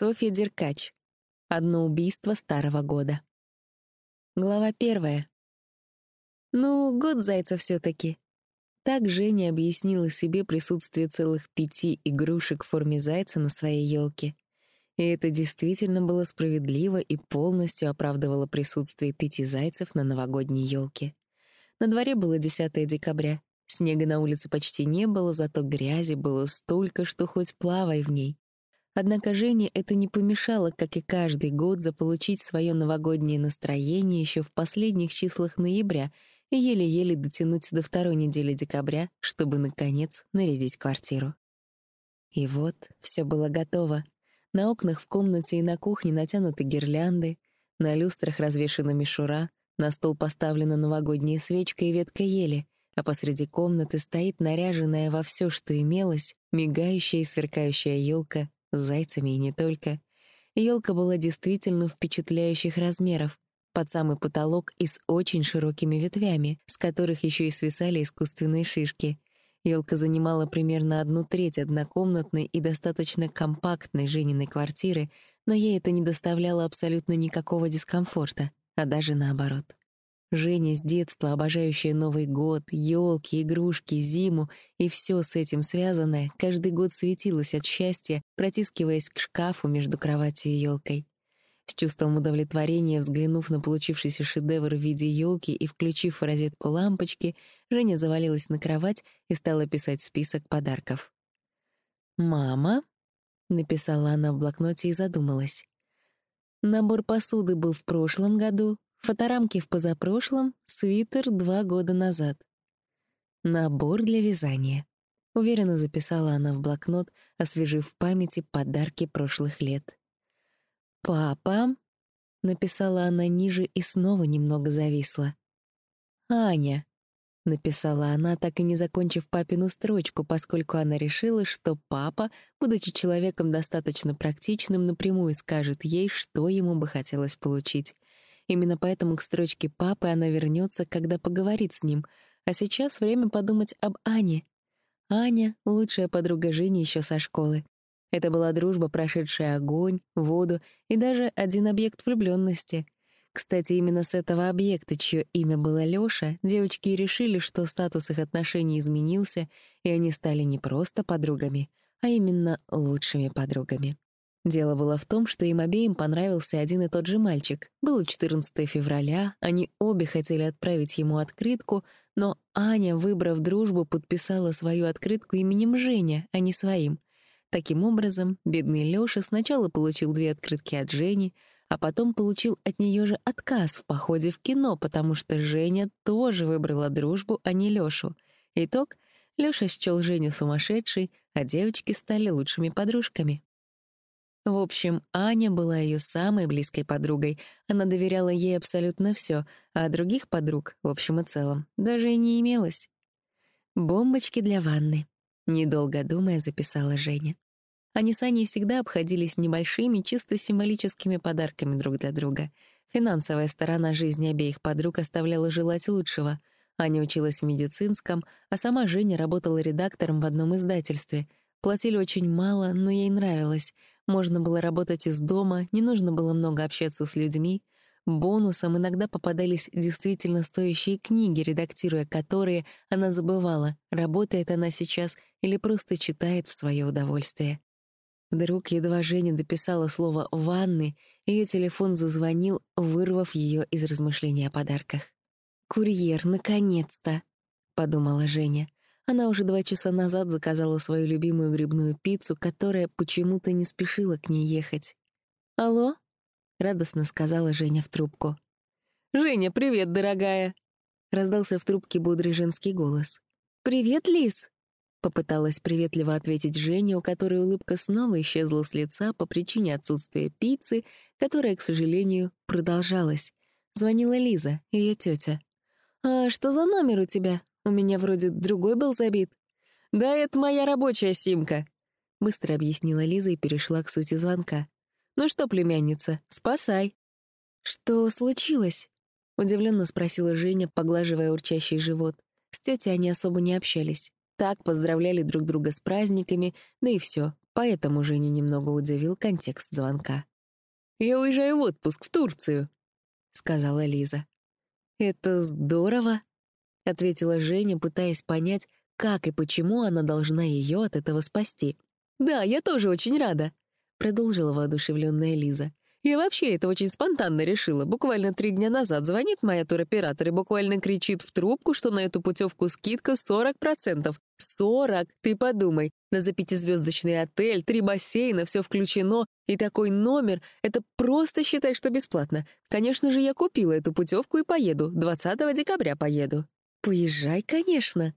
Софья Деркач. Одно убийство старого года. Глава первая. Ну, год зайца все таки Так Женя объяснила себе присутствие целых пяти игрушек в форме зайца на своей елке. И это действительно было справедливо и полностью оправдывало присутствие пяти зайцев на новогодней елке. На дворе было 10 декабря. Снега на улице почти не было, зато грязи было столько, что хоть плавай в ней. Однако Жене это не помешало, как и каждый год, заполучить свое новогоднее настроение еще в последних числах ноября и еле-еле дотянуть до второй недели декабря, чтобы, наконец, нарядить квартиру. И вот все было готово. На окнах в комнате и на кухне натянуты гирлянды, на люстрах развешана мишура, на стол поставлена новогодняя свечка и ветка ели, а посреди комнаты стоит наряженная во все, что имелось, мигающая и сверкающая елка с зайцами и не только. Елка была действительно впечатляющих размеров, под самый потолок и с очень широкими ветвями, с которых еще и свисали искусственные шишки. Елка занимала примерно одну треть однокомнатной и достаточно компактной Жениной квартиры, но ей это не доставляло абсолютно никакого дискомфорта, а даже наоборот. Женя с детства, обожающая Новый год, елки, игрушки, зиму и все с этим связанное, каждый год светилась от счастья, протискиваясь к шкафу между кроватью и елкой. С чувством удовлетворения, взглянув на получившийся шедевр в виде елки и включив в розетку лампочки, Женя завалилась на кровать и стала писать список подарков. «Мама», — написала она в блокноте и задумалась. Набор посуды был в прошлом году, Фоторамки в позапрошлом, свитер два года назад. Набор для вязания. Уверенно записала она в блокнот, освежив в памяти подарки прошлых лет. «Папа», — написала она ниже и снова немного зависла. «Аня», — написала она, так и не закончив папину строчку, поскольку она решила, что папа, будучи человеком достаточно практичным, напрямую скажет ей, что ему бы хотелось получить. Именно поэтому к строчке папы она вернется, когда поговорит с ним. А сейчас время подумать об Ане. Аня — лучшая подруга Жени еще со школы. Это была дружба, прошедшая огонь, воду и даже один объект влюбленности. Кстати, именно с этого объекта, чье имя было Лёша, девочки решили, что статус их отношений изменился, и они стали не просто подругами, а именно лучшими подругами. Дело было в том, что им обеим понравился один и тот же мальчик. Было 14 февраля, они обе хотели отправить ему открытку, но Аня, выбрав дружбу, подписала свою открытку именем Женя, а не своим. Таким образом, бедный Лёша сначала получил две открытки от Жени, а потом получил от нее же отказ в походе в кино, потому что Женя тоже выбрала дружбу, а не Лёшу. Итог — Лёша счёл Женю сумасшедшей, а девочки стали лучшими подружками. В общем, Аня была ее самой близкой подругой. Она доверяла ей абсолютно все, а других подруг, в общем и целом, даже и не имелось. «Бомбочки для ванны», — недолго думая записала Женя. Они с Аней всегда обходились небольшими, чисто символическими подарками друг для друга. Финансовая сторона жизни обеих подруг оставляла желать лучшего. Аня училась в медицинском, а сама Женя работала редактором в одном издательстве. Платили очень мало, но ей нравилось. Можно было работать из дома, не нужно было много общаться с людьми. Бонусом иногда попадались действительно стоящие книги, редактируя которые она забывала, работает она сейчас или просто читает в свое удовольствие. Вдруг, едва Женя дописала слово «ванны», ее телефон зазвонил, вырвав ее из размышлений о подарках. «Курьер, наконец-то!» — подумала Женя. Она уже два часа назад заказала свою любимую грибную пиццу, которая почему-то не спешила к ней ехать. «Алло?» — радостно сказала Женя в трубку. «Женя, привет, дорогая!» — раздался в трубке бодрый женский голос. «Привет, Лис!» — попыталась приветливо ответить Женя, у которой улыбка снова исчезла с лица по причине отсутствия пиццы, которая, к сожалению, продолжалась. Звонила Лиза, ее тетя. «А что за номер у тебя?» У меня вроде другой был забит. Да, это моя рабочая симка, — быстро объяснила Лиза и перешла к сути звонка. «Ну что, племянница, спасай». «Что случилось?» — удивленно спросила Женя, поглаживая урчащий живот. С тетей они особо не общались. так поздравляли друг друга с праздниками, да и все. Поэтому Женю немного удивил контекст звонка. «Я уезжаю в отпуск в Турцию», — сказала Лиза. «Это здорово», — ответила Женя, пытаясь понять, как и почему она должна ее от этого спасти. «Да, я тоже очень рада», — продолжила воодушевленная Лиза. «Я вообще это очень спонтанно решила. Буквально три дня назад звонит моя туроператор и буквально кричит в трубку, что на эту путевку скидка 40%. 40! Ты подумай. На за пятизвездочный отель, три бассейна, все включено, и такой номер — это просто считай, что бесплатно. Конечно же, я купила эту путевку и поеду. 20 декабря поеду». «Поезжай, конечно»,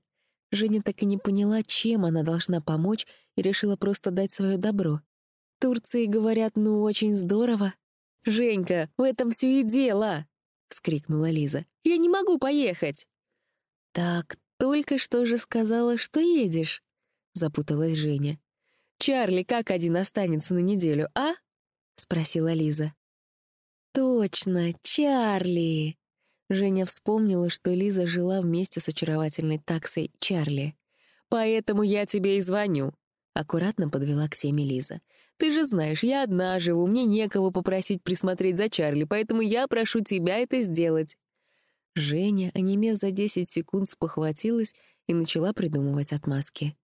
Женя так и не поняла, чем она должна помочь, и решила просто дать свое добро. Турции говорят, ну, очень здорово. «Женька, в этом все и дело!» — вскрикнула Лиза. «Я не могу поехать!» «Так, только что же сказала, что едешь?» — запуталась Женя. «Чарли как один останется на неделю, а?» — спросила Лиза. «Точно, Чарли!» Женя вспомнила, что Лиза жила вместе с очаровательной таксой Чарли. «Поэтому я тебе и звоню», — аккуратно подвела к теме Лиза. «Ты же знаешь, я одна живу, мне некого попросить присмотреть за Чарли, поэтому я прошу тебя это сделать». Женя, онемев за десять секунд, спохватилась и начала придумывать отмазки.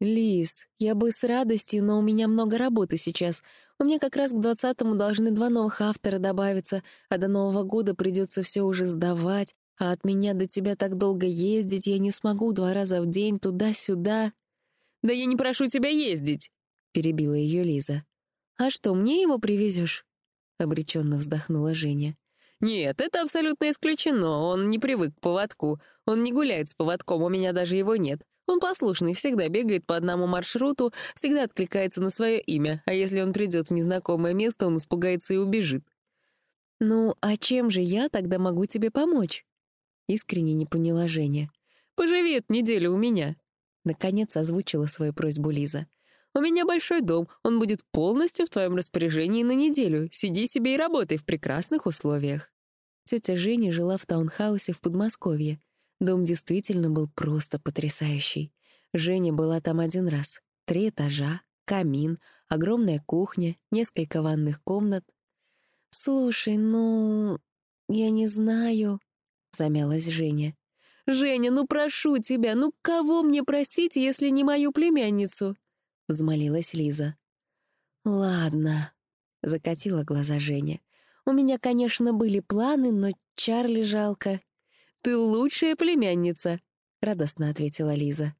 «Лиз, я бы с радостью, но у меня много работы сейчас. У меня как раз к двадцатому должны два новых автора добавиться, а до Нового года придется все уже сдавать, а от меня до тебя так долго ездить я не смогу два раза в день туда-сюда». «Да я не прошу тебя ездить», — перебила ее Лиза. «А что, мне его привезешь? обреченно вздохнула Женя. «Нет, это абсолютно исключено. Он не привык к поводку. Он не гуляет с поводком, у меня даже его нет. Он послушный, всегда бегает по одному маршруту, всегда откликается на свое имя, а если он придет в незнакомое место, он испугается и убежит. «Ну, а чем же я тогда могу тебе помочь?» Искренне не поняла Женя. «Поживи эту неделю у меня», — наконец озвучила свою просьбу Лиза. «У меня большой дом, он будет полностью в твоем распоряжении на неделю. Сиди себе и работай в прекрасных условиях». Тетя Женя жила в таунхаусе в Подмосковье, Дом действительно был просто потрясающий. Женя была там один раз. Три этажа, камин, огромная кухня, несколько ванных комнат. «Слушай, ну... я не знаю...» — замялась Женя. «Женя, ну прошу тебя, ну кого мне просить, если не мою племянницу?» — взмолилась Лиза. «Ладно», — закатила глаза Женя. «У меня, конечно, были планы, но Чарли жалко. Ты лучшая племянница», — радостно ответила Лиза.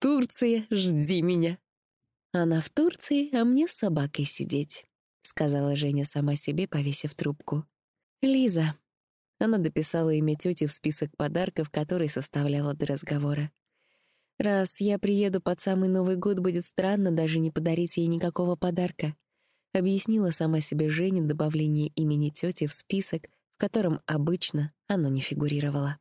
«Турция, жди меня». «Она в Турции, а мне с собакой сидеть», — сказала Женя сама себе, повесив трубку. «Лиза». Она дописала имя тети в список подарков, который составляла до разговора. «Раз я приеду под самый Новый год, будет странно даже не подарить ей никакого подарка», — объяснила сама себе Женя добавление имени тети в список, в котором обычно оно не фигурировало.